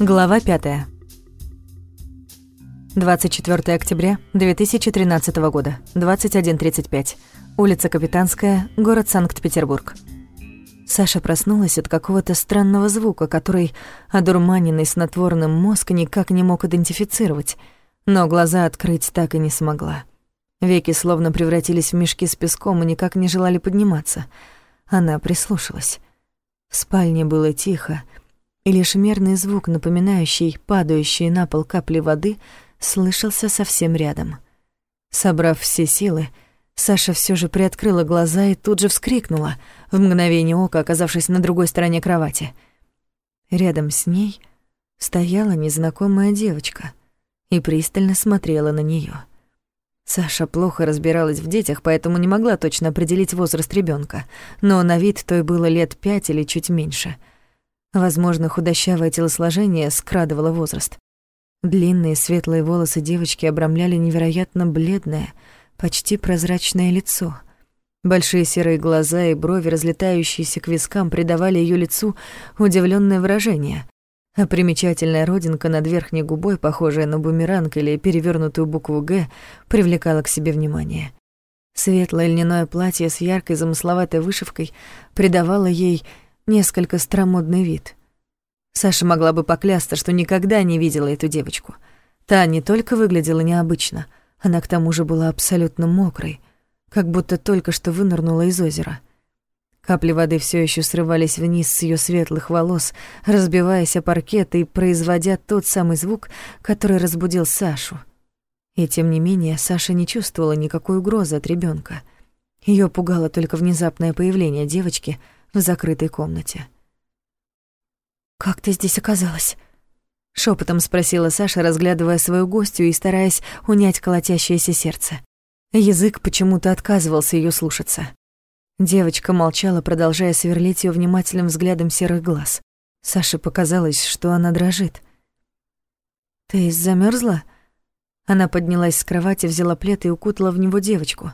Глава 5. 24 октября 2013 года, 21.35. Улица Капитанская, город Санкт-Петербург. Саша проснулась от какого-то странного звука, который одурманенный снотворным мозг никак не мог идентифицировать, но глаза открыть так и не смогла. Веки словно превратились в мешки с песком и никак не желали подниматься. Она прислушалась. В спальне было тихо, и лишь мерный звук, напоминающий падающие на пол капли воды, слышался совсем рядом. Собрав все силы, Саша все же приоткрыла глаза и тут же вскрикнула, в мгновение ока оказавшись на другой стороне кровати. Рядом с ней стояла незнакомая девочка и пристально смотрела на нее. Саша плохо разбиралась в детях, поэтому не могла точно определить возраст ребенка, но на вид той было лет пять или чуть меньше. Возможно, худощавое телосложение скрадывало возраст. Длинные светлые волосы девочки обрамляли невероятно бледное, почти прозрачное лицо. Большие серые глаза и брови, разлетающиеся к вискам, придавали ее лицу удивленное выражение. А примечательная родинка над верхней губой, похожая на бумеранг или перевернутую букву «Г», привлекала к себе внимание. Светлое льняное платье с яркой замысловатой вышивкой придавало ей несколько стромодный вид — Саша могла бы поклясться, что никогда не видела эту девочку. Та не только выглядела необычно, она к тому же была абсолютно мокрой, как будто только что вынырнула из озера. Капли воды все еще срывались вниз с ее светлых волос, разбиваясь о паркет и производя тот самый звук, который разбудил Сашу. И тем не менее Саша не чувствовала никакой угрозы от ребенка. Ее пугало только внезапное появление девочки в закрытой комнате. «Как ты здесь оказалась?» Шепотом спросила Саша, разглядывая свою гостью и стараясь унять колотящееся сердце. Язык почему-то отказывался ее слушаться. Девочка молчала, продолжая сверлить ее внимательным взглядом серых глаз. Саше показалось, что она дрожит. «Ты замерзла? Она поднялась с кровати, взяла плед и укутала в него девочку.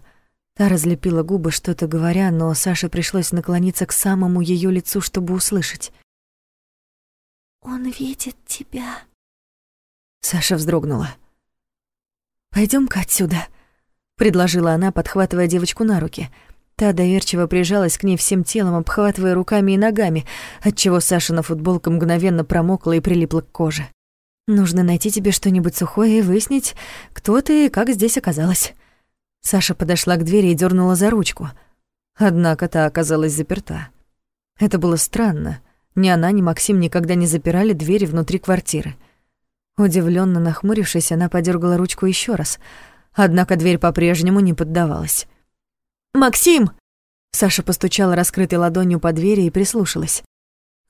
Та разлепила губы, что-то говоря, но Саше пришлось наклониться к самому ее лицу, чтобы услышать. «Он видит тебя». Саша вздрогнула. «Пойдём-ка отсюда», — предложила она, подхватывая девочку на руки. Та доверчиво прижалась к ней всем телом, обхватывая руками и ногами, отчего Сашина футболка мгновенно промокла и прилипла к коже. «Нужно найти тебе что-нибудь сухое и выяснить, кто ты и как здесь оказалась». Саша подошла к двери и дернула за ручку. Однако та оказалась заперта. Это было странно. Ни она, ни Максим никогда не запирали двери внутри квартиры. Удивленно нахмурившись, она подергала ручку еще раз, однако дверь по-прежнему не поддавалась. «Максим!» Саша постучала раскрытой ладонью по двери и прислушалась.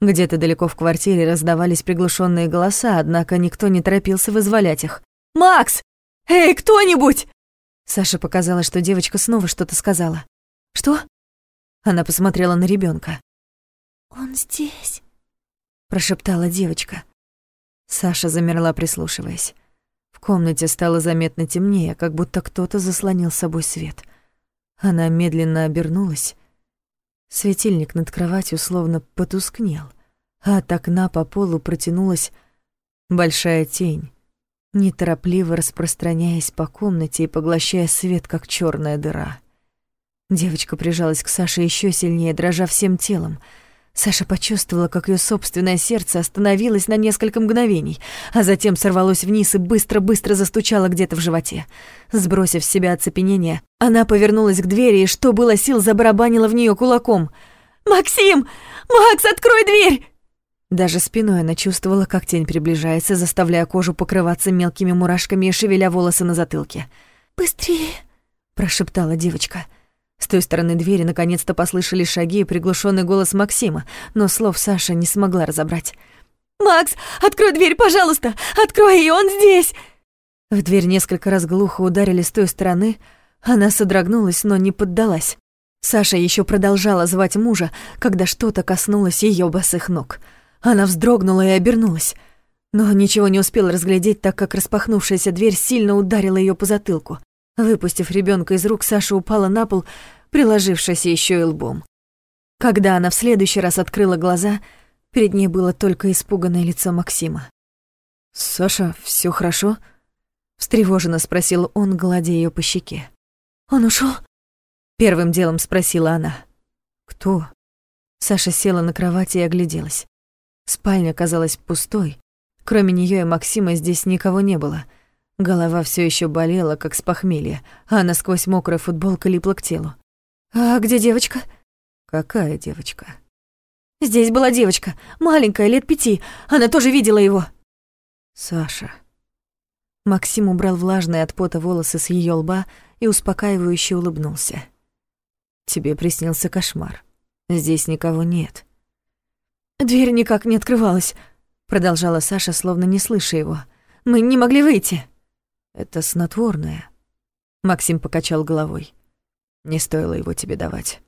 Где-то далеко в квартире раздавались приглушенные голоса, однако никто не торопился вызволять их. «Макс! Эй, кто-нибудь!» Саша показала, что девочка снова что-то сказала. «Что?» Она посмотрела на ребенка. «Он здесь», — прошептала девочка. Саша замерла, прислушиваясь. В комнате стало заметно темнее, как будто кто-то заслонил с собой свет. Она медленно обернулась. Светильник над кроватью словно потускнел, а от окна по полу протянулась большая тень, неторопливо распространяясь по комнате и поглощая свет, как черная дыра. Девочка прижалась к Саше еще сильнее, дрожа всем телом — Саша почувствовала, как ее собственное сердце остановилось на несколько мгновений, а затем сорвалось вниз и быстро-быстро застучало где-то в животе. Сбросив с себя оцепенение, она повернулась к двери и, что было сил, забарабанила в нее кулаком. «Максим! Макс, открой дверь!» Даже спиной она чувствовала, как тень приближается, заставляя кожу покрываться мелкими мурашками и шевеля волосы на затылке. «Быстрее!» — прошептала девочка — с той стороны двери наконец-то послышались шаги и приглушенный голос Максима, но слов Саша не смогла разобрать. «Макс, открой дверь, пожалуйста! Открой, и он здесь!» В дверь несколько раз глухо ударили с той стороны. Она содрогнулась, но не поддалась. Саша еще продолжала звать мужа, когда что-то коснулось ее босых ног. Она вздрогнула и обернулась. Но ничего не успела разглядеть, так как распахнувшаяся дверь сильно ударила ее по затылку. Выпустив ребенка из рук, Саша упала на пол, приложившись еще и лбом. Когда она в следующий раз открыла глаза, перед ней было только испуганное лицо Максима. «Саша, все хорошо?» — встревоженно спросил он, гладя ее по щеке. «Он ушел? Первым делом спросила она. «Кто?» Саша села на кровати и огляделась. Спальня казалась пустой. Кроме нее и Максима здесь никого не было. Голова все еще болела, как с похмелья, а насквозь мокрая футболка липла к телу. «А где девочка?» «Какая девочка?» «Здесь была девочка, маленькая, лет пяти. Она тоже видела его». «Саша». Максим убрал влажные от пота волосы с ее лба и успокаивающе улыбнулся. Тебе приснился кошмар. Здесь никого нет. Дверь никак не открывалась, продолжала Саша, словно не слыша его. Мы не могли выйти. Это снотворное. Максим покачал головой. Не стоило его тебе давать.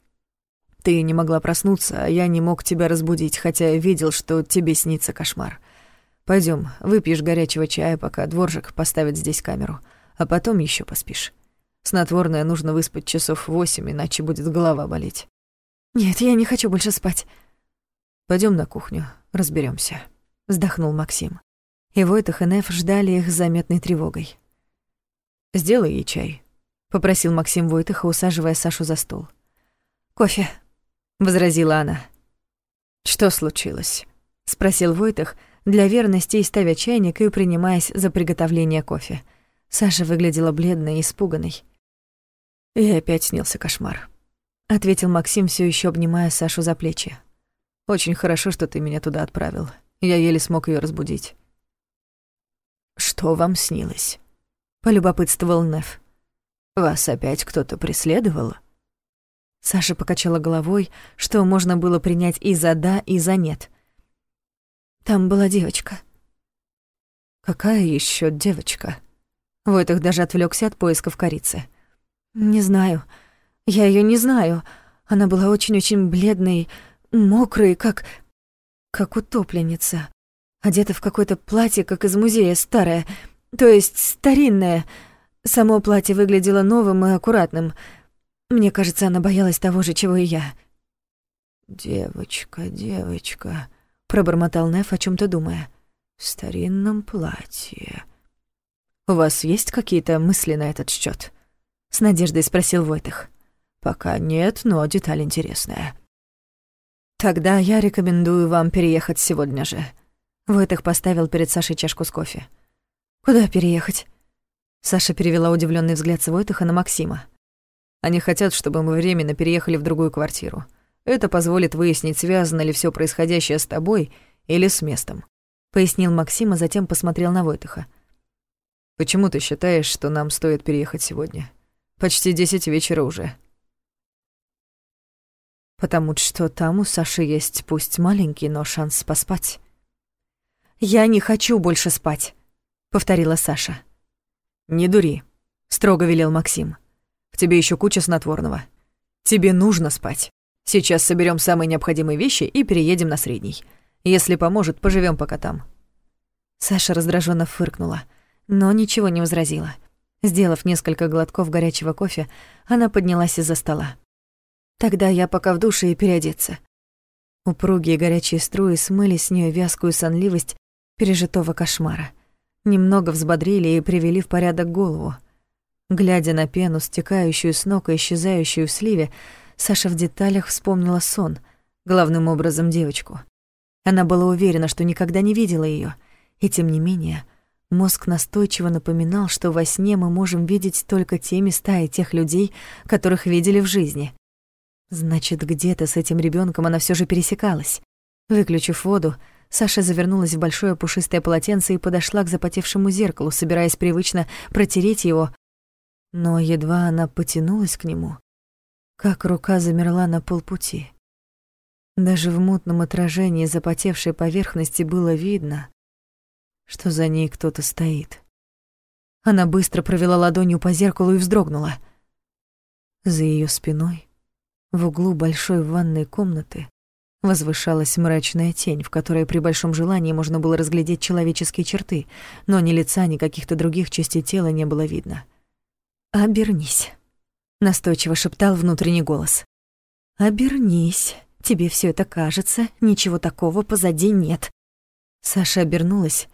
Ты не могла проснуться, а я не мог тебя разбудить, хотя видел, что тебе снится кошмар. Пойдем, выпьешь горячего чая, пока дворжик поставит здесь камеру, а потом еще поспишь. Снотворное нужно выспать часов восемь, иначе будет голова болеть. Нет, я не хочу больше спать. Пойдем на кухню, разберемся. Вздохнул Максим. И Войтах и Неф ждали их с заметной тревогой. «Сделай ей чай», — попросил Максим Войтаха, усаживая Сашу за стол. «Кофе», — возразила она. «Что случилось?» — спросил Войтах, для верности ставя чайник и принимаясь за приготовление кофе. Саша выглядела бледной и испуганной. И опять снился кошмар. Ответил Максим, все еще обнимая Сашу за плечи. Очень хорошо, что ты меня туда отправил. Я еле смог ее разбудить. Что вам снилось? Полюбопытствовал Неф. Вас опять кто-то преследовал? Саша покачала головой, что можно было принять и за «да», и за «нет». Там была девочка. Какая еще девочка? Войтах даже отвлекся от поисков корицы. Не знаю. Я ее не знаю. Она была очень-очень бледной, мокрой, как... как утопленница. Одета в какое-то платье, как из музея, старое. То есть старинное. Само платье выглядело новым и аккуратным. Мне кажется, она боялась того же, чего и я. «Девочка, девочка», — пробормотал Неф, о чем то думая. «В старинном платье». «У вас есть какие-то мысли на этот счет? — с надеждой спросил Войтых. «Пока нет, но деталь интересная». «Тогда я рекомендую вам переехать сегодня же». Войтых поставил перед Сашей чашку с кофе. «Куда переехать?» Саша перевела удивленный взгляд с Войтыха на Максима. «Они хотят, чтобы мы временно переехали в другую квартиру. Это позволит выяснить, связано ли все происходящее с тобой или с местом», — пояснил Максим, а затем посмотрел на Войтыха. «Почему ты считаешь, что нам стоит переехать сегодня?» Почти десять вечера уже. Потому что там у Саши есть пусть маленький, но шанс поспать. «Я не хочу больше спать», — повторила Саша. «Не дури», — строго велел Максим. «В тебе еще куча снотворного. Тебе нужно спать. Сейчас соберем самые необходимые вещи и переедем на средний. Если поможет, поживем пока там». Саша раздраженно фыркнула, но ничего не возразила. Сделав несколько глотков горячего кофе, она поднялась из-за стола. «Тогда я пока в душе и переодеться». Упругие горячие струи смыли с нее вязкую сонливость пережитого кошмара. Немного взбодрили и привели в порядок голову. Глядя на пену, стекающую с ног и исчезающую в сливе, Саша в деталях вспомнила сон, главным образом девочку. Она была уверена, что никогда не видела ее, и тем не менее Мозг настойчиво напоминал, что во сне мы можем видеть только те места и тех людей, которых видели в жизни. Значит, где-то с этим ребенком она все же пересекалась. Выключив воду, Саша завернулась в большое пушистое полотенце и подошла к запотевшему зеркалу, собираясь привычно протереть его. Но едва она потянулась к нему, как рука замерла на полпути. Даже в мутном отражении запотевшей поверхности было видно, что за ней кто-то стоит. Она быстро провела ладонью по зеркалу и вздрогнула. За ее спиной, в углу большой ванной комнаты, возвышалась мрачная тень, в которой при большом желании можно было разглядеть человеческие черты, но ни лица, ни каких-то других частей тела не было видно. «Обернись», — настойчиво шептал внутренний голос. «Обернись, тебе все это кажется, ничего такого позади нет». Саша обернулась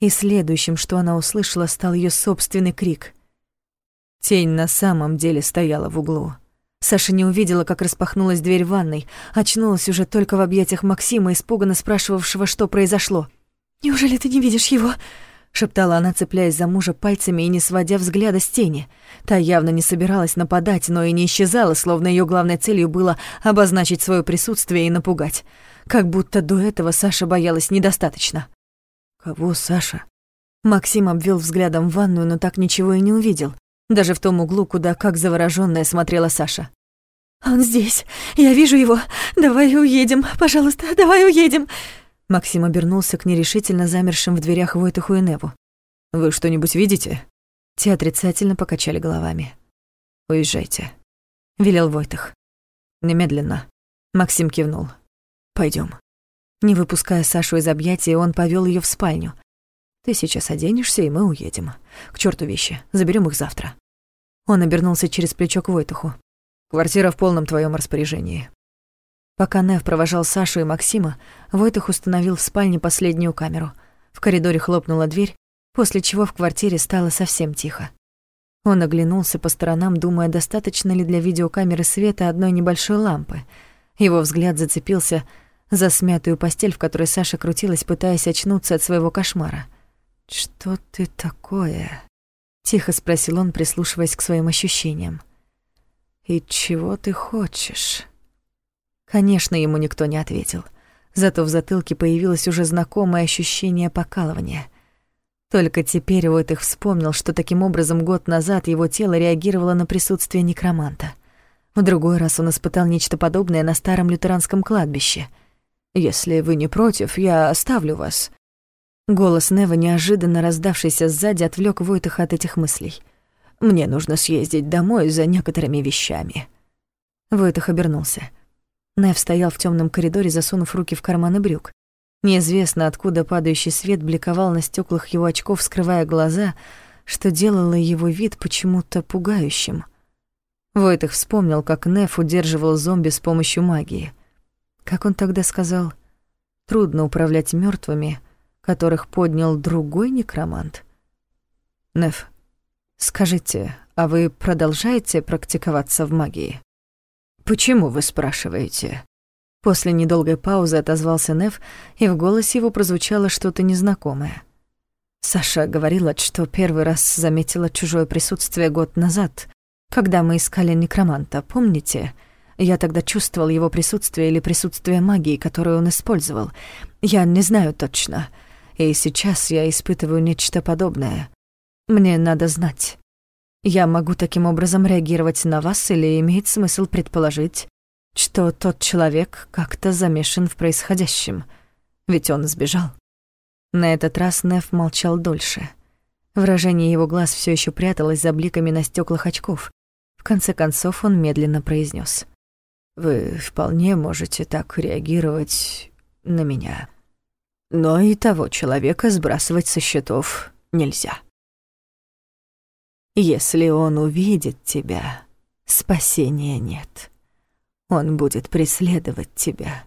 И следующим, что она услышала, стал ее собственный крик. Тень на самом деле стояла в углу. Саша не увидела, как распахнулась дверь ванной, очнулась уже только в объятиях Максима, испуганно спрашивавшего, что произошло. «Неужели ты не видишь его?» шептала она, цепляясь за мужа пальцами и не сводя взгляда с тени. Та явно не собиралась нападать, но и не исчезала, словно ее главной целью было обозначить свое присутствие и напугать. Как будто до этого Саша боялась недостаточно. «Кого, Саша?» Максим обвел взглядом ванную, но так ничего и не увидел. Даже в том углу, куда, как заворожённая, смотрела Саша. «Он здесь. Я вижу его. Давай уедем. Пожалуйста, давай уедем». Максим обернулся к нерешительно замершим в дверях Войтуху и Неву. «Вы что-нибудь видите?» Те отрицательно покачали головами. «Уезжайте», — велел Войтых. «Немедленно». Максим кивнул. Пойдем. Не выпуская Сашу из объятий, он повел ее в спальню. «Ты сейчас оденешься, и мы уедем. К черту вещи, заберем их завтра». Он обернулся через плечо к Войтуху. «Квартира в полном твоем распоряжении. Пока Нев провожал Сашу и Максима, Войтах установил в спальне последнюю камеру. В коридоре хлопнула дверь, после чего в квартире стало совсем тихо. Он оглянулся по сторонам, думая, достаточно ли для видеокамеры света одной небольшой лампы. Его взгляд зацепился за смятую постель, в которой Саша крутилась, пытаясь очнуться от своего кошмара. «Что ты такое?» — тихо спросил он, прислушиваясь к своим ощущениям. «И чего ты хочешь?» Конечно, ему никто не ответил. Зато в затылке появилось уже знакомое ощущение покалывания. Только теперь Войтых вспомнил, что таким образом год назад его тело реагировало на присутствие некроманта. В другой раз он испытал нечто подобное на старом лютеранском кладбище. «Если вы не против, я оставлю вас». Голос Нева, неожиданно раздавшийся сзади, отвлек Войтыха от этих мыслей. «Мне нужно съездить домой за некоторыми вещами». Войтых обернулся. Нев стоял в темном коридоре, засунув руки в карманы брюк. Неизвестно, откуда падающий свет бликовал на стеклах его очков, скрывая глаза, что делало его вид почему-то пугающим. Войтых вспомнил, как Неф удерживал зомби с помощью магии. Как он тогда сказал, трудно управлять мертвыми, которых поднял другой некромант. Неф, скажите, а вы продолжаете практиковаться в магии? «Почему вы спрашиваете?» После недолгой паузы отозвался Нев, и в голосе его прозвучало что-то незнакомое. Саша говорила, что первый раз заметила чужое присутствие год назад, когда мы искали некроманта, помните? Я тогда чувствовал его присутствие или присутствие магии, которую он использовал. Я не знаю точно. И сейчас я испытываю нечто подобное. Мне надо знать. Я могу таким образом реагировать на вас или имеет смысл предположить, что тот человек как-то замешан в происходящем, ведь он сбежал. На этот раз Неф молчал дольше. Выражение его глаз все еще пряталось за бликами на стеклах очков. В конце концов он медленно произнес: «Вы вполне можете так реагировать на меня. Но и того человека сбрасывать со счетов нельзя». Если он увидит тебя, спасения нет. Он будет преследовать тебя,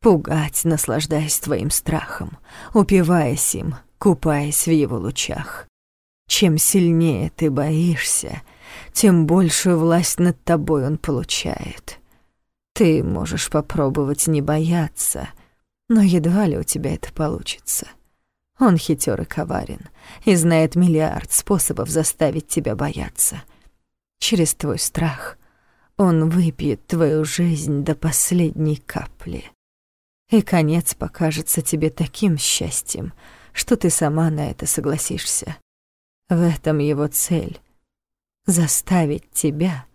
пугать, наслаждаясь твоим страхом, упиваясь им, купаясь в его лучах. Чем сильнее ты боишься, тем большую власть над тобой он получает. Ты можешь попробовать не бояться, но едва ли у тебя это получится. Он хитер и коварен, и знает миллиард способов заставить тебя бояться. Через твой страх он выпьет твою жизнь до последней капли. И конец покажется тебе таким счастьем, что ты сама на это согласишься. В этом его цель — заставить тебя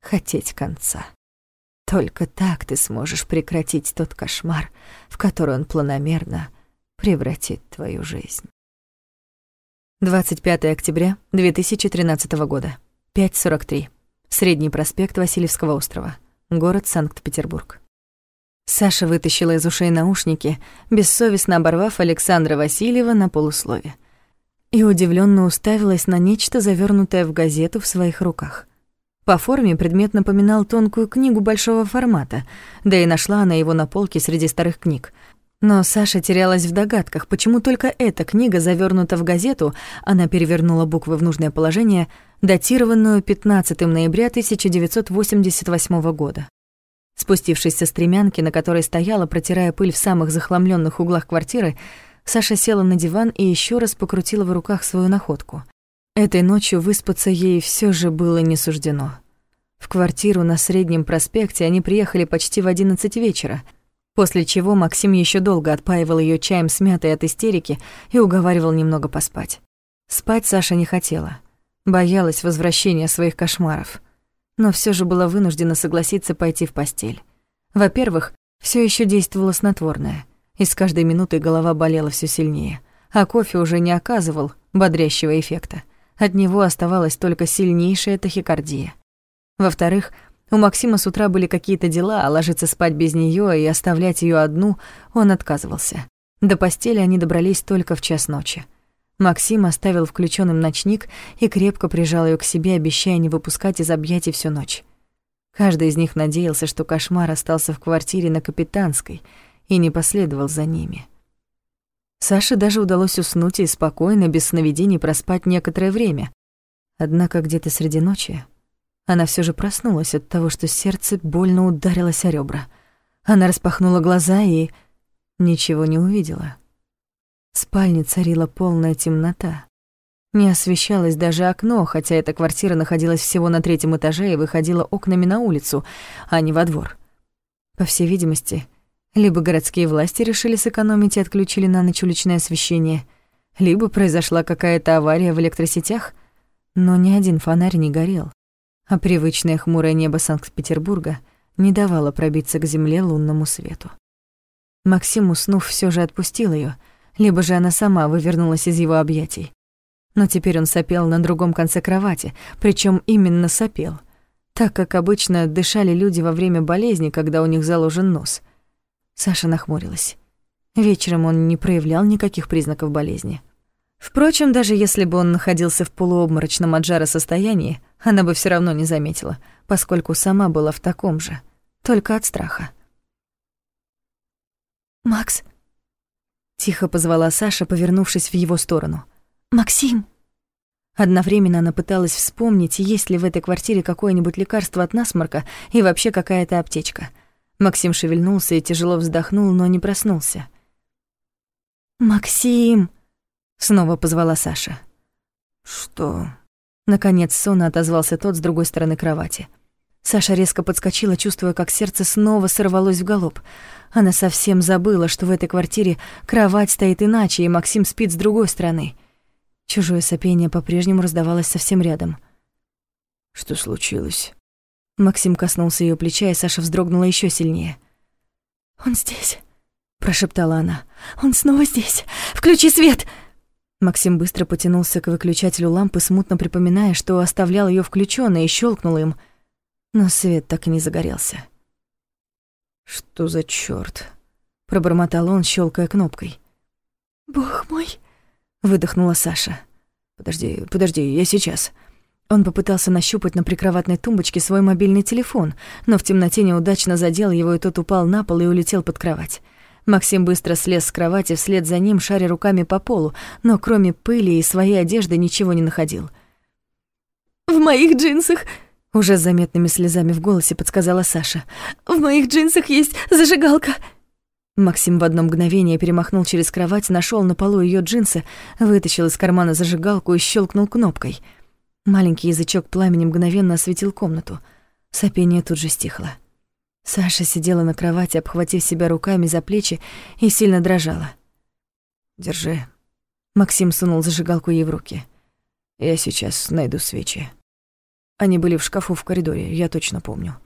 хотеть конца. Только так ты сможешь прекратить тот кошмар, в который он планомерно — превратит твою жизнь. 25 октября 2013 года, 5.43. Средний проспект Васильевского острова, город Санкт-Петербург. Саша вытащила из ушей наушники, бессовестно оборвав Александра Васильева на полуслове. И удивленно уставилась на нечто, завернутое в газету в своих руках. По форме предмет напоминал тонкую книгу большого формата, да и нашла она его на полке среди старых книг — Но Саша терялась в догадках, почему только эта книга завернута в газету, она перевернула буквы в нужное положение, датированную 15 ноября 1988 года. Спустившись со стремянки, на которой стояла, протирая пыль в самых захламленных углах квартиры, Саша села на диван и еще раз покрутила в руках свою находку. Этой ночью выспаться ей все же было не суждено. В квартиру на Среднем проспекте они приехали почти в 11 вечера — После чего Максим еще долго отпаивал ее чаем с мятой от истерики и уговаривал немного поспать. Спать Саша не хотела, боялась возвращения своих кошмаров, но все же была вынуждена согласиться пойти в постель. Во-первых, все еще действовало снотворное, и с каждой минутой голова болела все сильнее, а кофе уже не оказывал бодрящего эффекта. От него оставалась только сильнейшая тахикардия. Во-вторых, у Максима с утра были какие-то дела, а ложиться спать без нее и оставлять ее одну он отказывался. До постели они добрались только в час ночи. Максим оставил включенным ночник и крепко прижал ее к себе, обещая не выпускать из объятий всю ночь. Каждый из них надеялся, что кошмар остался в квартире на Капитанской и не последовал за ними. Саше даже удалось уснуть и спокойно, без сновидений, проспать некоторое время. Однако где-то среди ночи она все же проснулась от того, что сердце больно ударилось о ребра. Она распахнула глаза и ничего не увидела. В спальне царила полная темнота. Не освещалось даже окно, хотя эта квартира находилась всего на третьем этаже и выходила окнами на улицу, а не во двор. По всей видимости, либо городские власти решили сэкономить и отключили на ночь уличное освещение, либо произошла какая-то авария в электросетях, но ни один фонарь не горел а привычное хмурое небо Санкт-Петербурга не давало пробиться к земле лунному свету. Максим, уснув, все же отпустил ее, либо же она сама вывернулась из его объятий. Но теперь он сопел на другом конце кровати, причем именно сопел, так как обычно дышали люди во время болезни, когда у них заложен нос. Саша нахмурилась. Вечером он не проявлял никаких признаков болезни. Впрочем, даже если бы он находился в полуобморочном от жара состоянии, она бы все равно не заметила, поскольку сама была в таком же, только от страха. «Макс!» — тихо позвала Саша, повернувшись в его сторону. «Максим!» Одновременно она пыталась вспомнить, есть ли в этой квартире какое-нибудь лекарство от насморка и вообще какая-то аптечка. Максим шевельнулся и тяжело вздохнул, но не проснулся. «Максим!» Снова позвала Саша. «Что?» Наконец сонно отозвался тот с другой стороны кровати. Саша резко подскочила, чувствуя, как сердце снова сорвалось в галоп. Она совсем забыла, что в этой квартире кровать стоит иначе, и Максим спит с другой стороны. Чужое сопение по-прежнему раздавалось совсем рядом. «Что случилось?» Максим коснулся ее плеча, и Саша вздрогнула еще сильнее. «Он здесь», — прошептала она. «Он снова здесь! Включи свет!» Максим быстро потянулся к выключателю лампы, смутно припоминая, что оставлял ее включенной и щелкнул им, но свет так и не загорелся. «Что за чёрт?» — пробормотал он, щелкая кнопкой. «Бог мой!» — выдохнула Саша. «Подожди, подожди, я сейчас». Он попытался нащупать на прикроватной тумбочке свой мобильный телефон, но в темноте неудачно задел его, и тот упал на пол и улетел под кровать. Максим быстро слез с кровати вслед за ним, шаря руками по полу, но кроме пыли и своей одежды ничего не находил. «В моих джинсах!» — уже с заметными слезами в голосе подсказала Саша. «В моих джинсах есть зажигалка!» Максим в одно мгновение перемахнул через кровать, нашел на полу ее джинсы, вытащил из кармана зажигалку и щелкнул кнопкой. Маленький язычок пламени мгновенно осветил комнату. Сопение тут же стихло. Саша сидела на кровати, обхватив себя руками за плечи и сильно дрожала. «Держи». Максим сунул зажигалку ей в руки. «Я сейчас найду свечи. Они были в шкафу в коридоре, я точно помню».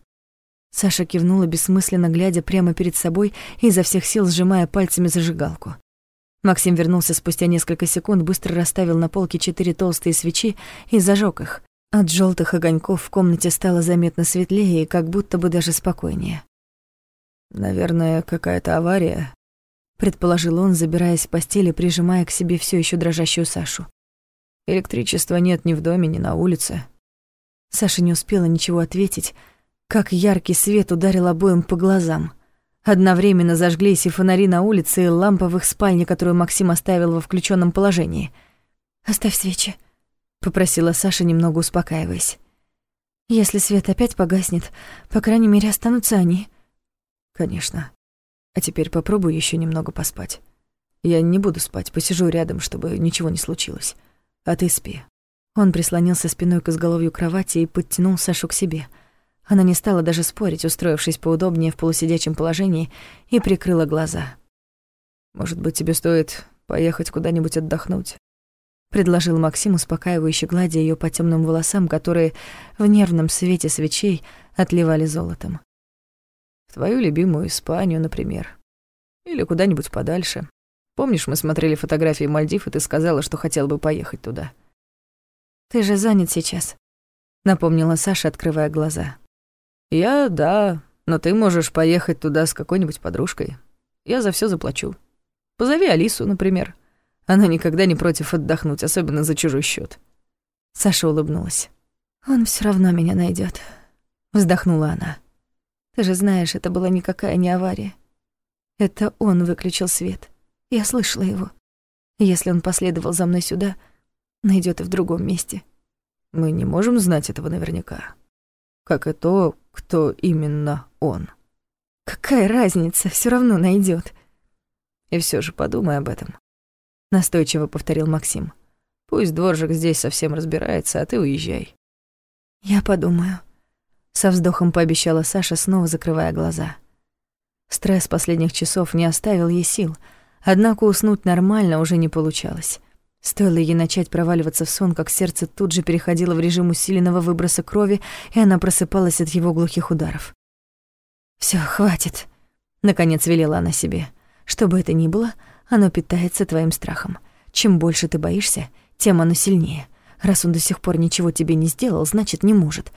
Саша кивнула, бессмысленно глядя прямо перед собой и изо всех сил сжимая пальцами зажигалку. Максим вернулся спустя несколько секунд, быстро расставил на полке четыре толстые свечи и зажег их, от желтых огоньков в комнате стало заметно светлее и как будто бы даже спокойнее. «Наверное, какая-то авария», — предположил он, забираясь в постели, прижимая к себе все еще дрожащую Сашу. «Электричества нет ни в доме, ни на улице». Саша не успела ничего ответить, как яркий свет ударил обоим по глазам. Одновременно зажглись и фонари на улице, и лампа в их спальне, которую Максим оставил во включенном положении. «Оставь свечи», — попросила Саша, немного успокаиваясь. «Если свет опять погаснет, по крайней мере, останутся они». «Конечно. А теперь попробуй еще немного поспать. Я не буду спать, посижу рядом, чтобы ничего не случилось. А ты спи». Он прислонился спиной к изголовью кровати и подтянул Сашу к себе — она не стала даже спорить, устроившись поудобнее в полусидячем положении, и прикрыла глаза. «Может быть, тебе стоит поехать куда-нибудь отдохнуть?» — предложил Максим, успокаивающе гладя ее по темным волосам, которые в нервном свете свечей отливали золотом. «В твою любимую Испанию, например. Или куда-нибудь подальше. Помнишь, мы смотрели фотографии Мальдив, и ты сказала, что хотел бы поехать туда?» «Ты же занят сейчас», — напомнила Саша, открывая глаза. «Я, да, но ты можешь поехать туда с какой-нибудь подружкой. Я за все заплачу. Позови Алису, например. Она никогда не против отдохнуть, особенно за чужой счет. Саша улыбнулась. «Он все равно меня найдет, вздохнула она. «Ты же знаешь, это была никакая не авария. Это он выключил свет. Я слышала его. Если он последовал за мной сюда, найдет и в другом месте». «Мы не можем знать этого наверняка. Как и то, кто именно он. Какая разница, все равно найдет. И все же подумай об этом. Настойчиво повторил Максим. Пусть дворжик здесь совсем разбирается, а ты уезжай. Я подумаю. Со вздохом пообещала Саша, снова закрывая глаза. Стресс последних часов не оставил ей сил, однако уснуть нормально уже не получалось. Стоило ей начать проваливаться в сон, как сердце тут же переходило в режим усиленного выброса крови, и она просыпалась от его глухих ударов. Все, хватит», — наконец велела она себе. «Что бы это ни было, оно питается твоим страхом. Чем больше ты боишься, тем оно сильнее. Раз он до сих пор ничего тебе не сделал, значит, не может.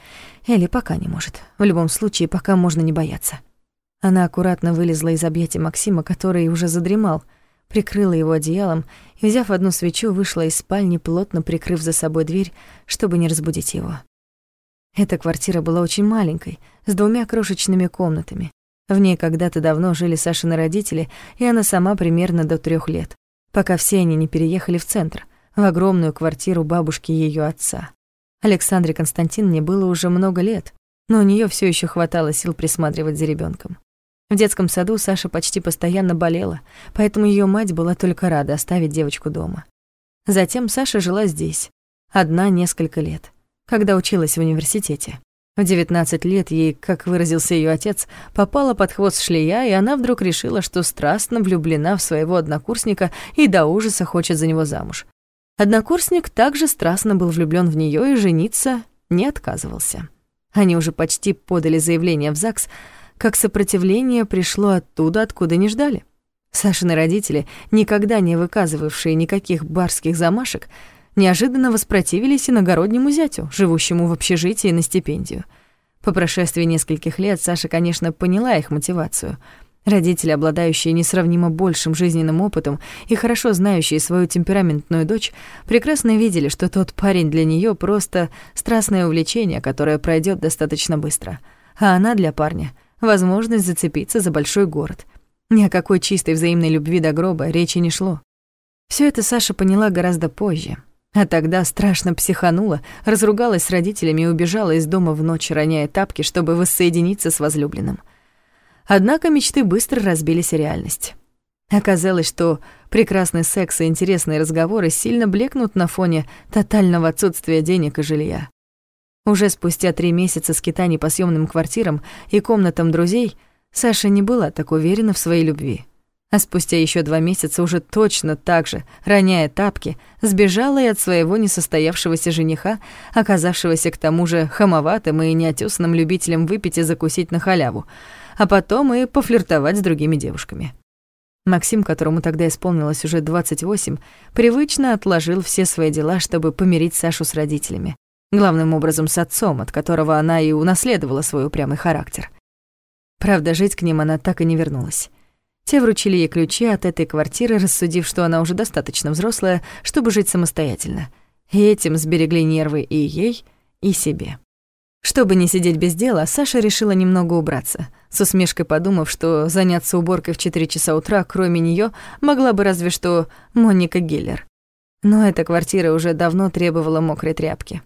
Или пока не может. В любом случае, пока можно не бояться». Она аккуратно вылезла из объятий Максима, который уже задремал, — прикрыла его одеялом и, взяв одну свечу, вышла из спальни, плотно прикрыв за собой дверь, чтобы не разбудить его. Эта квартира была очень маленькой, с двумя крошечными комнатами. В ней когда-то давно жили Сашины родители, и она сама примерно до трех лет, пока все они не переехали в центр, в огромную квартиру бабушки ее отца. Александре Константиновне было уже много лет, но у нее все еще хватало сил присматривать за ребенком. В детском саду Саша почти постоянно болела, поэтому ее мать была только рада оставить девочку дома. Затем Саша жила здесь, одна несколько лет, когда училась в университете. В 19 лет ей, как выразился ее отец, попала под хвост шлея, и она вдруг решила, что страстно влюблена в своего однокурсника и до ужаса хочет за него замуж. Однокурсник также страстно был влюблен в нее и жениться не отказывался. Они уже почти подали заявление в ЗАГС, как сопротивление пришло оттуда, откуда не ждали. Сашины родители, никогда не выказывавшие никаких барских замашек, неожиданно воспротивились иногороднему зятю, живущему в общежитии на стипендию. По прошествии нескольких лет Саша, конечно, поняла их мотивацию. Родители, обладающие несравнимо большим жизненным опытом и хорошо знающие свою темпераментную дочь, прекрасно видели, что тот парень для нее просто страстное увлечение, которое пройдет достаточно быстро. А она для парня — возможность зацепиться за большой город. Ни о какой чистой взаимной любви до гроба речи не шло. Все это Саша поняла гораздо позже, а тогда страшно психанула, разругалась с родителями и убежала из дома в ночь, роняя тапки, чтобы воссоединиться с возлюбленным. Однако мечты быстро разбились о реальность. Оказалось, что прекрасный секс и интересные разговоры сильно блекнут на фоне тотального отсутствия денег и жилья. Уже спустя три месяца скитаний по съемным квартирам и комнатам друзей Саша не была так уверена в своей любви. А спустя еще два месяца уже точно так же, роняя тапки, сбежала и от своего несостоявшегося жениха, оказавшегося к тому же хамоватым и неотесанным любителем выпить и закусить на халяву, а потом и пофлиртовать с другими девушками. Максим, которому тогда исполнилось уже 28, привычно отложил все свои дела, чтобы помирить Сашу с родителями, Главным образом с отцом, от которого она и унаследовала свой упрямый характер. Правда, жить к ним она так и не вернулась. Те вручили ей ключи от этой квартиры, рассудив, что она уже достаточно взрослая, чтобы жить самостоятельно. И этим сберегли нервы и ей, и себе. Чтобы не сидеть без дела, Саша решила немного убраться, с усмешкой подумав, что заняться уборкой в 4 часа утра, кроме нее, могла бы разве что Моника Геллер. Но эта квартира уже давно требовала мокрой тряпки.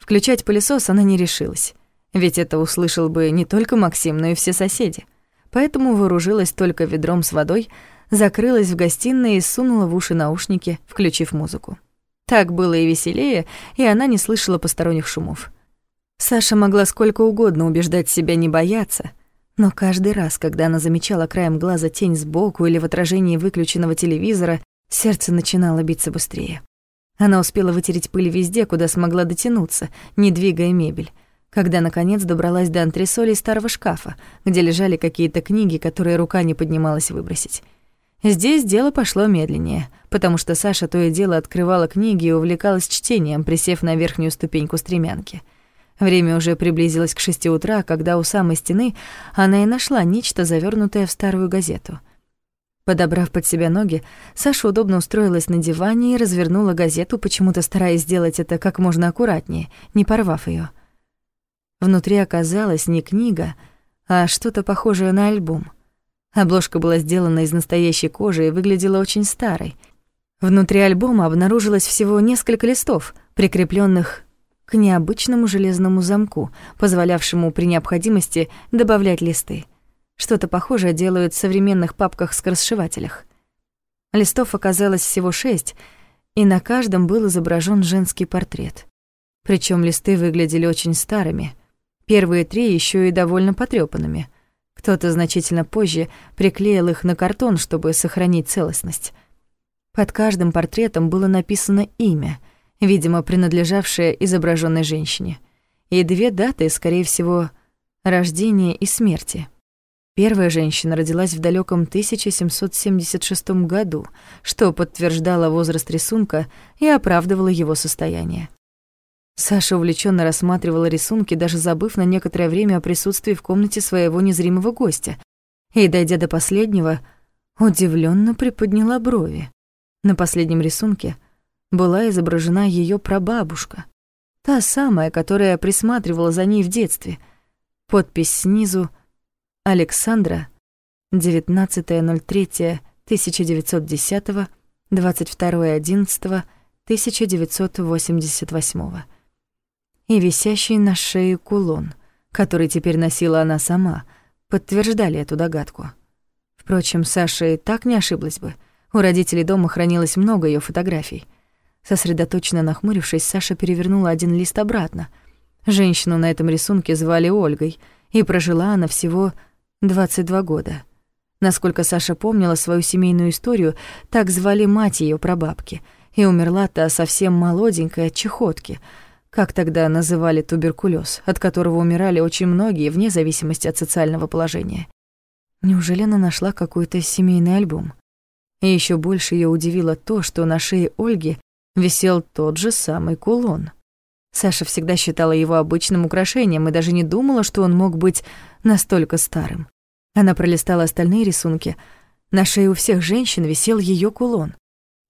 Включать пылесос она не решилась, ведь это услышал бы не только Максим, но и все соседи. Поэтому вооружилась только ведром с водой, закрылась в гостиной и сунула в уши наушники, включив музыку. Так было и веселее, и она не слышала посторонних шумов. Саша могла сколько угодно убеждать себя не бояться, но каждый раз, когда она замечала краем глаза тень сбоку или в отражении выключенного телевизора, сердце начинало биться быстрее. Она успела вытереть пыль везде, куда смогла дотянуться, не двигая мебель, когда, наконец, добралась до антресолей старого шкафа, где лежали какие-то книги, которые рука не поднималась выбросить. Здесь дело пошло медленнее, потому что Саша то и дело открывала книги и увлекалась чтением, присев на верхнюю ступеньку стремянки — Время уже приблизилось к шести утра, когда у самой стены она и нашла нечто, завернутое в старую газету. Подобрав под себя ноги, Саша удобно устроилась на диване и развернула газету, почему-то стараясь сделать это как можно аккуратнее, не порвав ее. Внутри оказалась не книга, а что-то похожее на альбом. Обложка была сделана из настоящей кожи и выглядела очень старой. Внутри альбома обнаружилось всего несколько листов, прикрепленных к необычному железному замку, позволявшему при необходимости добавлять листы. Что-то похожее делают в современных папках-скоросшивателях. Листов оказалось всего шесть, и на каждом был изображен женский портрет. Причем листы выглядели очень старыми. Первые три еще и довольно потрепанными. Кто-то значительно позже приклеил их на картон, чтобы сохранить целостность. Под каждым портретом было написано имя — видимо, принадлежавшая изображенной женщине, и две даты, скорее всего, рождения и смерти. Первая женщина родилась в далеком 1776 году, что подтверждало возраст рисунка и оправдывало его состояние. Саша увлеченно рассматривала рисунки, даже забыв на некоторое время о присутствии в комнате своего незримого гостя, и, дойдя до последнего, удивленно приподняла брови. На последнем рисунке была изображена ее прабабушка, та самая, которая присматривала за ней в детстве. Подпись снизу «Александра, 19.03.1910, 22.11.1988» и висящий на шее кулон, который теперь носила она сама, подтверждали эту догадку. Впрочем, Саша и так не ошиблась бы. У родителей дома хранилось много ее фотографий. Сосредоточенно нахмурившись, Саша перевернула один лист обратно. Женщину на этом рисунке звали Ольгой, и прожила она всего 22 года. Насколько Саша помнила свою семейную историю, так звали мать ее прабабки, и умерла та совсем молоденькая от чехотки, как тогда называли туберкулез, от которого умирали очень многие вне зависимости от социального положения. Неужели она нашла какой-то семейный альбом? И еще больше ее удивило то, что на шее Ольги висел тот же самый кулон. Саша всегда считала его обычным украшением и даже не думала, что он мог быть настолько старым. Она пролистала остальные рисунки. На шее у всех женщин висел ее кулон.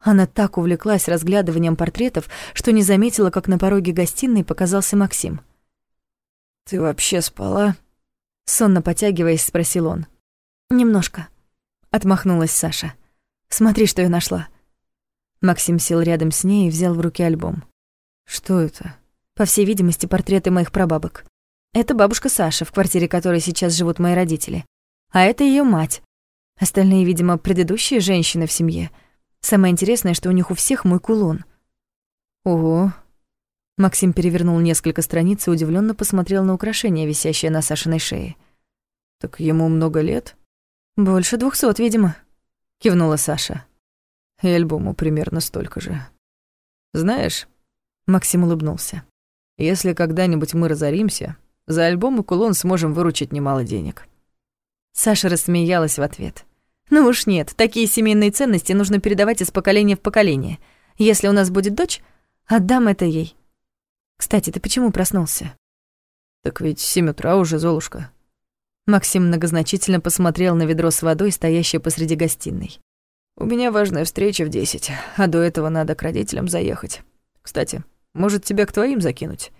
Она так увлеклась разглядыванием портретов, что не заметила, как на пороге гостиной показался Максим. «Ты вообще спала?» Сонно потягиваясь, спросил он. «Немножко», — отмахнулась Саша. «Смотри, что я нашла». Максим сел рядом с ней и взял в руки альбом. «Что это?» «По всей видимости, портреты моих прабабок. Это бабушка Саша, в квартире которой сейчас живут мои родители. А это ее мать. Остальные, видимо, предыдущие женщины в семье. Самое интересное, что у них у всех мой кулон». «Ого». Максим перевернул несколько страниц и удивленно посмотрел на украшение, висящее на Сашиной шее. «Так ему много лет?» «Больше двухсот, видимо», — кивнула Саша и альбому примерно столько же. Знаешь, Максим улыбнулся. Если когда-нибудь мы разоримся, за альбом и кулон сможем выручить немало денег. Саша рассмеялась в ответ. Ну уж нет, такие семейные ценности нужно передавать из поколения в поколение. Если у нас будет дочь, отдам это ей. Кстати, ты почему проснулся? Так ведь семь утра уже, Золушка. Максим многозначительно посмотрел на ведро с водой, стоящее посреди гостиной. У меня важная встреча в десять, а до этого надо к родителям заехать. Кстати, может, тебя к твоим закинуть?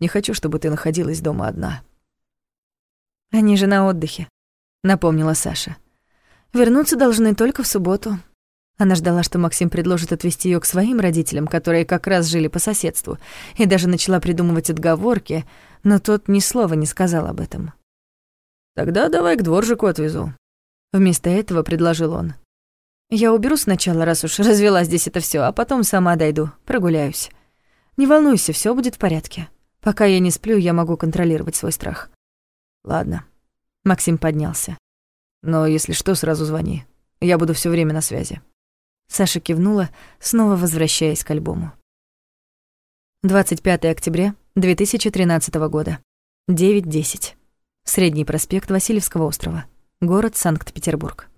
Не хочу, чтобы ты находилась дома одна». «Они же на отдыхе», — напомнила Саша. «Вернуться должны только в субботу». Она ждала, что Максим предложит отвезти ее к своим родителям, которые как раз жили по соседству, и даже начала придумывать отговорки, но тот ни слова не сказал об этом. «Тогда давай к дворжику отвезу», — вместо этого предложил он. «Я уберу сначала, раз уж развела здесь это все, а потом сама дойду, прогуляюсь. Не волнуйся, все будет в порядке. Пока я не сплю, я могу контролировать свой страх». «Ладно». Максим поднялся. «Но если что, сразу звони. Я буду все время на связи». Саша кивнула, снова возвращаясь к альбому. 25 октября 2013 года. 9.10. Средний проспект Васильевского острова. Город Санкт-Петербург.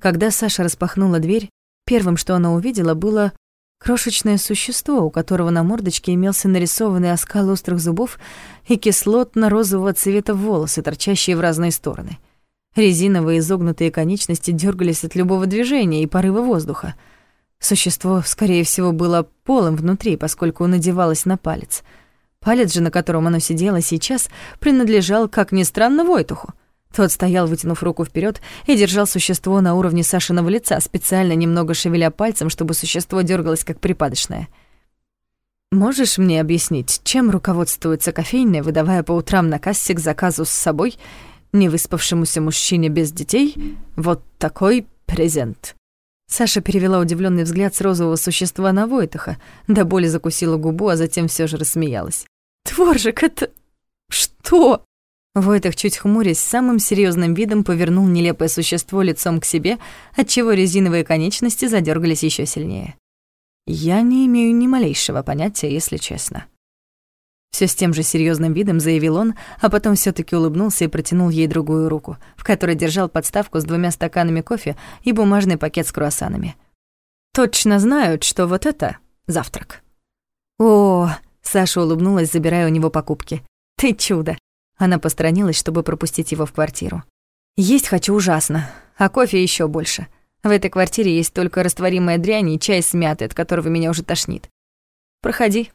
Когда Саша распахнула дверь, первым, что она увидела, было крошечное существо, у которого на мордочке имелся нарисованный оскал острых зубов и кислотно-розового цвета волосы, торчащие в разные стороны — Резиновые изогнутые конечности дергались от любого движения и порыва воздуха. Существо, скорее всего, было полым внутри, поскольку надевалось на палец. Палец же, на котором оно сидело сейчас, принадлежал, как ни странно, Войтуху. Тот стоял, вытянув руку вперед и держал существо на уровне Сашиного лица, специально немного шевеля пальцем, чтобы существо дергалось как припадочное. «Можешь мне объяснить, чем руководствуется кофейня, выдавая по утрам на кассе к заказу с собой невыспавшемуся мужчине без детей вот такой презент. Саша перевела удивленный взгляд с розового существа на Войтаха, до боли закусила губу, а затем все же рассмеялась. «Творжик, это... что?» Войтах, чуть хмурясь, самым серьезным видом повернул нелепое существо лицом к себе, отчего резиновые конечности задергались еще сильнее. «Я не имею ни малейшего понятия, если честно». Все с тем же серьезным видом заявил он, а потом все таки улыбнулся и протянул ей другую руку, в которой держал подставку с двумя стаканами кофе и бумажный пакет с круассанами. «Точно знают, что вот это завтрак». «О!» — Саша улыбнулась, забирая у него покупки. «Ты чудо!» Она посторонилась, чтобы пропустить его в квартиру. «Есть хочу ужасно, а кофе еще больше. В этой квартире есть только растворимая дрянь и чай с мятой, от которого меня уже тошнит. Проходи».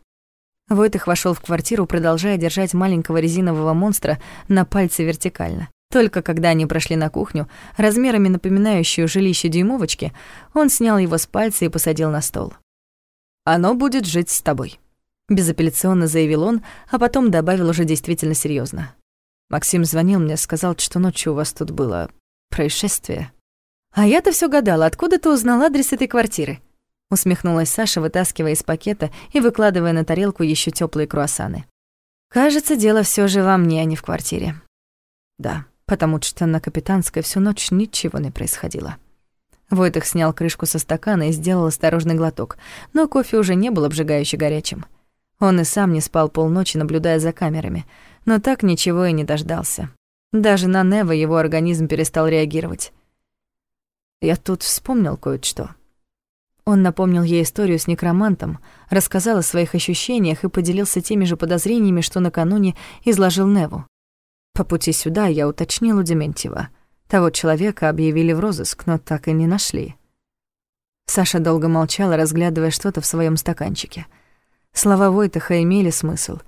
Войтых вошел в квартиру, продолжая держать маленького резинового монстра на пальце вертикально. Только когда они прошли на кухню, размерами напоминающую жилище дюймовочки, он снял его с пальца и посадил на стол. «Оно будет жить с тобой», — безапелляционно заявил он, а потом добавил уже действительно серьезно. «Максим звонил мне, сказал, что ночью у вас тут было происшествие». «А я-то все гадала, откуда ты узнал адрес этой квартиры?» Усмехнулась Саша, вытаскивая из пакета и выкладывая на тарелку еще теплые круассаны. Кажется, дело все же во мне, а не в квартире. Да, потому что на Капитанской всю ночь ничего не происходило. Войтых снял крышку со стакана и сделал осторожный глоток, но кофе уже не был обжигающе горячим. Он и сам не спал полночи, наблюдая за камерами, но так ничего и не дождался. Даже на Нева его организм перестал реагировать. Я тут вспомнил кое-что. Он напомнил ей историю с некромантом, рассказал о своих ощущениях и поделился теми же подозрениями, что накануне изложил Неву. По пути сюда я уточнил у Дементьева. Того человека объявили в розыск, но так и не нашли. Саша долго молчала, разглядывая что-то в своем стаканчике. Слова Войтаха имели смысл,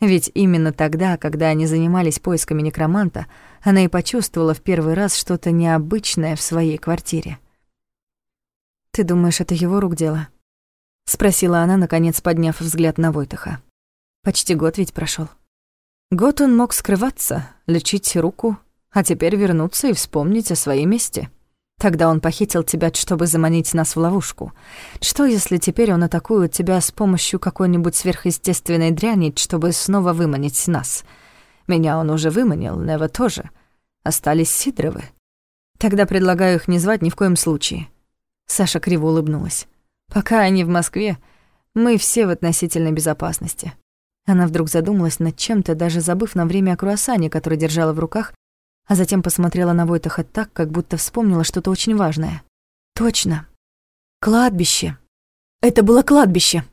ведь именно тогда, когда они занимались поисками некроманта, она и почувствовала в первый раз что-то необычное в своей квартире — «Ты думаешь, это его рук дело?» — спросила она, наконец подняв взгляд на Войтаха. «Почти год ведь прошел. Год он мог скрываться, лечить руку, а теперь вернуться и вспомнить о своей месте. Тогда он похитил тебя, чтобы заманить нас в ловушку. Что, если теперь он атакует тебя с помощью какой-нибудь сверхъестественной дряни, чтобы снова выманить нас? Меня он уже выманил, Нева тоже. Остались Сидоровы. Тогда предлагаю их не звать ни в коем случае. Саша криво улыбнулась. «Пока они в Москве, мы все в относительной безопасности». Она вдруг задумалась над чем-то, даже забыв на время о круассане, который держала в руках, а затем посмотрела на Войтаха так, как будто вспомнила что-то очень важное. «Точно. Кладбище. Это было кладбище!»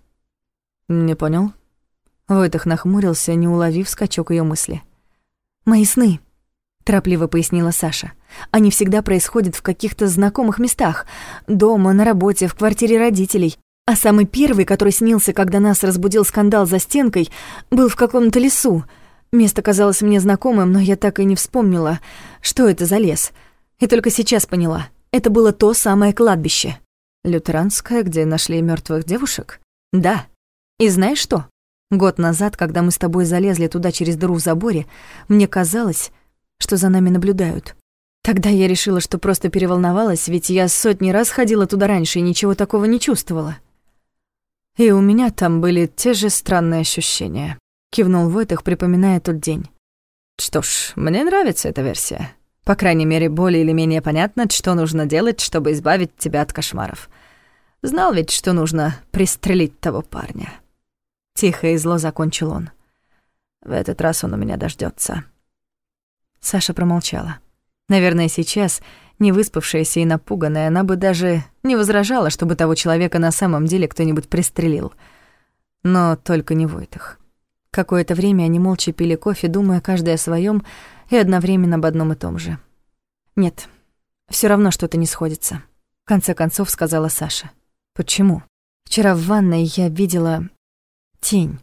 «Не понял?» Войтах нахмурился, не уловив скачок ее мысли. «Мои сны», — торопливо пояснила Саша. Они всегда происходят в каких-то знакомых местах. Дома, на работе, в квартире родителей. А самый первый, который снился, когда нас разбудил скандал за стенкой, был в каком-то лесу. Место казалось мне знакомым, но я так и не вспомнила, что это за лес. И только сейчас поняла. Это было то самое кладбище. Лютеранское, где нашли мертвых девушек? Да. И знаешь что? Год назад, когда мы с тобой залезли туда через дыру в заборе, мне казалось, что за нами наблюдают. Тогда я решила, что просто переволновалась, ведь я сотни раз ходила туда раньше и ничего такого не чувствовала. И у меня там были те же странные ощущения. Кивнул Войтах, припоминая тот день. Что ж, мне нравится эта версия. По крайней мере, более или менее понятно, что нужно делать, чтобы избавить тебя от кошмаров. Знал ведь, что нужно пристрелить того парня. Тихо и зло закончил он. В этот раз он у меня дождется. Саша промолчала. Наверное, сейчас не выспавшаяся и напуганная, она бы даже не возражала, чтобы того человека на самом деле кто-нибудь пристрелил. Но только не Войтах. Какое-то время они молча пили кофе, думая каждый о своем и одновременно об одном и том же. «Нет, все равно что-то не сходится», — в конце концов сказала Саша. «Почему?» «Вчера в ванной я видела тень.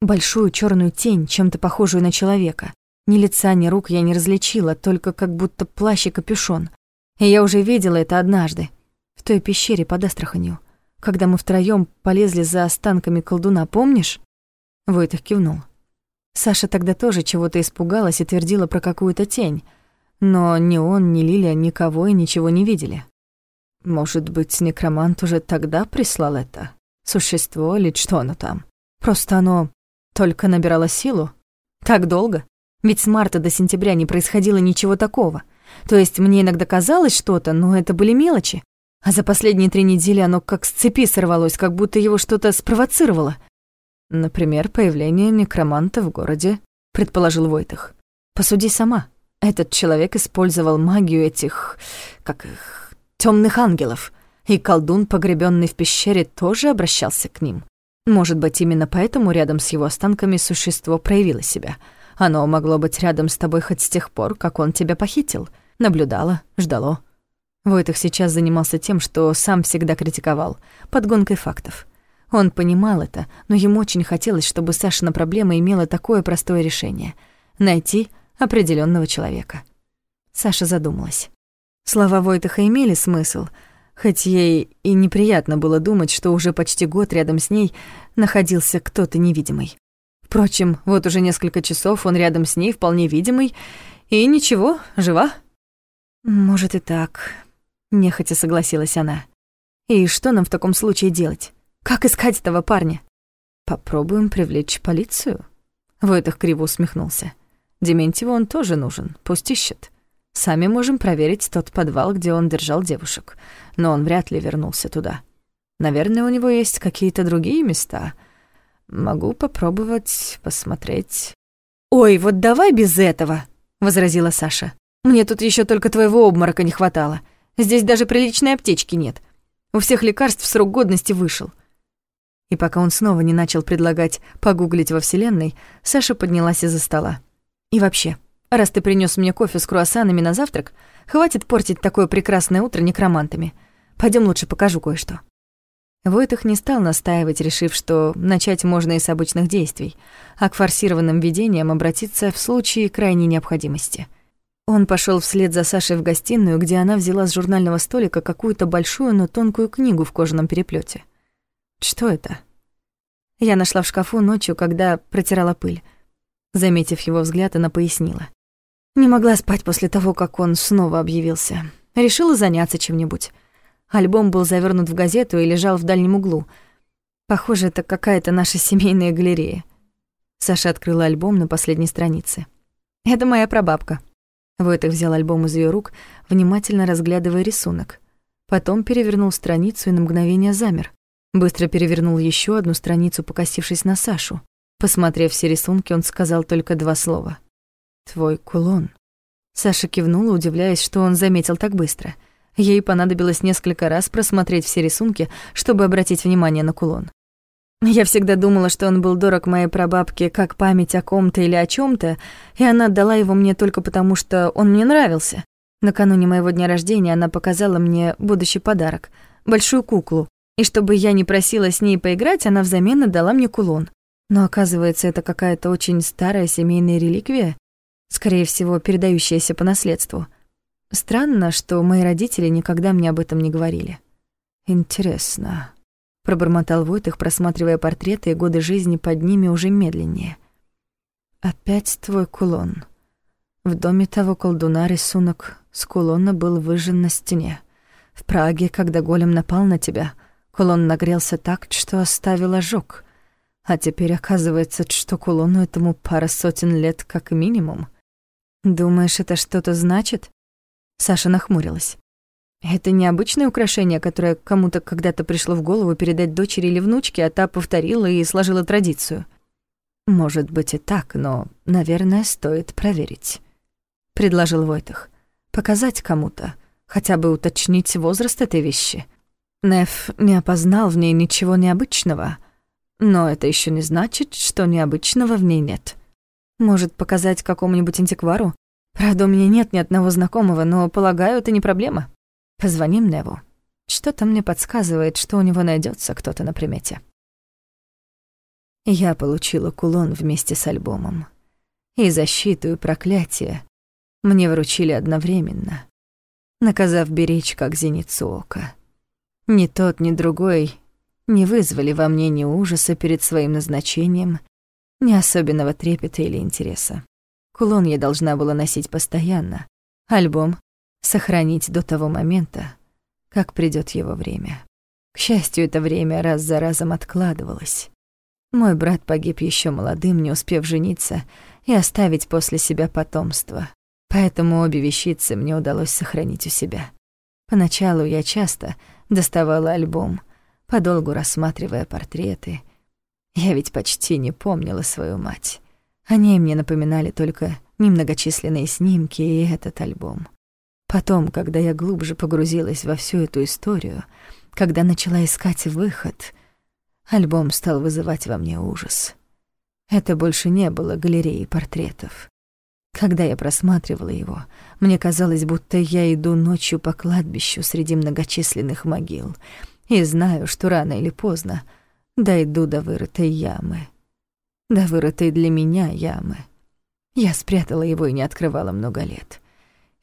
Большую черную тень, чем-то похожую на человека. Ни лица, ни рук я не различила, только как будто плащ и капюшон. И я уже видела это однажды, в той пещере под Астраханью, когда мы втроём полезли за останками колдуна, помнишь?» Войтых кивнул. Саша тогда тоже чего-то испугалась и твердила про какую-то тень, но ни он, ни Лилия никого и ничего не видели. Может быть, некромант уже тогда прислал это? Существо или что оно там? Просто оно только набирало силу? Так долго? Ведь с марта до сентября не происходило ничего такого. То есть мне иногда казалось что-то, но это были мелочи. А за последние три недели оно как с цепи сорвалось, как будто его что-то спровоцировало. Например, появление некроманта в городе, предположил Войтах. Посуди сама. Этот человек использовал магию этих, как их, темных ангелов. И колдун, погребенный в пещере, тоже обращался к ним. Может быть, именно поэтому рядом с его останками существо проявило себя. Оно могло быть рядом с тобой хоть с тех пор, как он тебя похитил — Наблюдала, ждало. Войтых сейчас занимался тем, что сам всегда критиковал, подгонкой фактов. Он понимал это, но ему очень хотелось, чтобы Сашина проблема имела такое простое решение — найти определенного человека. Саша задумалась. Слова Войтаха имели смысл, хоть ей и неприятно было думать, что уже почти год рядом с ней находился кто-то невидимый. Впрочем, вот уже несколько часов он рядом с ней, вполне видимый, и ничего, жива. «Может и так», — нехотя согласилась она. «И что нам в таком случае делать? Как искать этого парня?» «Попробуем привлечь полицию?» Войтах криво усмехнулся. «Дементьеву он тоже нужен, пусть ищет. Сами можем проверить тот подвал, где он держал девушек, но он вряд ли вернулся туда. Наверное, у него есть какие-то другие места. Могу попробовать посмотреть». «Ой, вот давай без этого», — возразила Саша. Мне тут еще только твоего обморока не хватало. Здесь даже приличной аптечки нет. У всех лекарств срок годности вышел. И пока он снова не начал предлагать погуглить во Вселенной, Саша поднялась из-за стола. И вообще, раз ты принес мне кофе с круассанами на завтрак, хватит портить такое прекрасное утро некромантами. Пойдем лучше покажу кое-что. Войтых не стал настаивать, решив, что начать можно и с обычных действий, а к форсированным видениям обратиться в случае крайней необходимости — он пошел вслед за Сашей в гостиную, где она взяла с журнального столика какую-то большую, но тонкую книгу в кожаном переплете. Что это? Я нашла в шкафу ночью, когда протирала пыль. Заметив его взгляд, она пояснила. Не могла спать после того, как он снова объявился. Решила заняться чем-нибудь. Альбом был завернут в газету и лежал в дальнем углу. Похоже, это какая-то наша семейная галерея. Саша открыла альбом на последней странице. Это моя прабабка. Войтых взял альбом из ее рук, внимательно разглядывая рисунок. Потом перевернул страницу и на мгновение замер. Быстро перевернул еще одну страницу, покосившись на Сашу. Посмотрев все рисунки, он сказал только два слова. «Твой кулон». Саша кивнула, удивляясь, что он заметил так быстро. Ей понадобилось несколько раз просмотреть все рисунки, чтобы обратить внимание на кулон. Я всегда думала, что он был дорог моей прабабке как память о ком-то или о чем то и она отдала его мне только потому, что он мне нравился. Накануне моего дня рождения она показала мне будущий подарок — большую куклу, И чтобы я не просила с ней поиграть, она взамен отдала мне кулон. Но оказывается, это какая-то очень старая семейная реликвия, скорее всего, передающаяся по наследству. Странно, что мои родители никогда мне об этом не говорили. Интересно, пробормотал Войтых, просматривая портреты и годы жизни под ними уже медленнее. Опять твой кулон. В доме того колдуна рисунок с кулона был выжжен на стене. В Праге, когда голем напал на тебя, кулон нагрелся так, что оставил ожог. А теперь оказывается, что кулону этому пара сотен лет как минимум. Думаешь, это что-то значит? Саша нахмурилась. Это необычное украшение, которое кому-то когда-то пришло в голову передать дочери или внучке, а та повторила и сложила традицию. Может быть и так, но, наверное, стоит проверить, предложил Войтах. Показать кому-то, хотя бы уточнить возраст этой вещи. Неф не опознал в ней ничего необычного, но это еще не значит, что необычного в ней нет. Может, показать какому-нибудь антиквару? Правда, у меня нет ни одного знакомого, но, полагаю, это не проблема. Позвоним Неву. Что-то мне подсказывает, что у него найдется кто-то на примете. Я получила кулон вместе с альбомом. И защиту, и проклятие мне вручили одновременно, наказав беречь как зеницу ока. Ни тот, ни другой не вызвали во мне ни ужаса перед своим назначением, ни особенного трепета или интереса. Кулон я должна была носить постоянно, альбом сохранить до того момента, как придёт его время. К счастью, это время раз за разом откладывалось. Мой брат погиб ещё молодым, не успев жениться и оставить после себя потомство. Поэтому обе вещицы мне удалось сохранить у себя. Поначалу я часто доставала альбом, подолгу рассматривая портреты. Я ведь почти не помнила свою мать. О ней мне напоминали только немногочисленные снимки и этот альбом. Потом, когда я глубже погрузилась во всю эту историю, когда начала искать выход, альбом стал вызывать во мне ужас. Это больше не было галереей портретов. Когда я просматривала его, мне казалось, будто я иду ночью по кладбищу среди многочисленных могил и знаю, что рано или поздно дойду до вырытой ямы. До вырытой для меня ямы. Я спрятала его и не открывала много лет.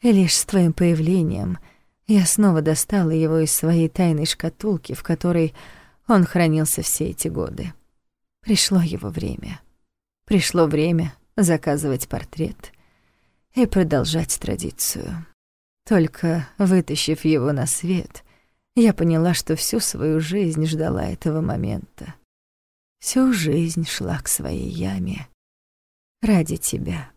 И лишь с твоим появлением я снова достала его из своей тайной шкатулки, в которой он хранился все эти годы. Пришло его время. Пришло время заказывать портрет и продолжать традицию. Только вытащив его на свет, я поняла, что всю свою жизнь ждала этого момента. Всю жизнь шла к своей яме ради тебя.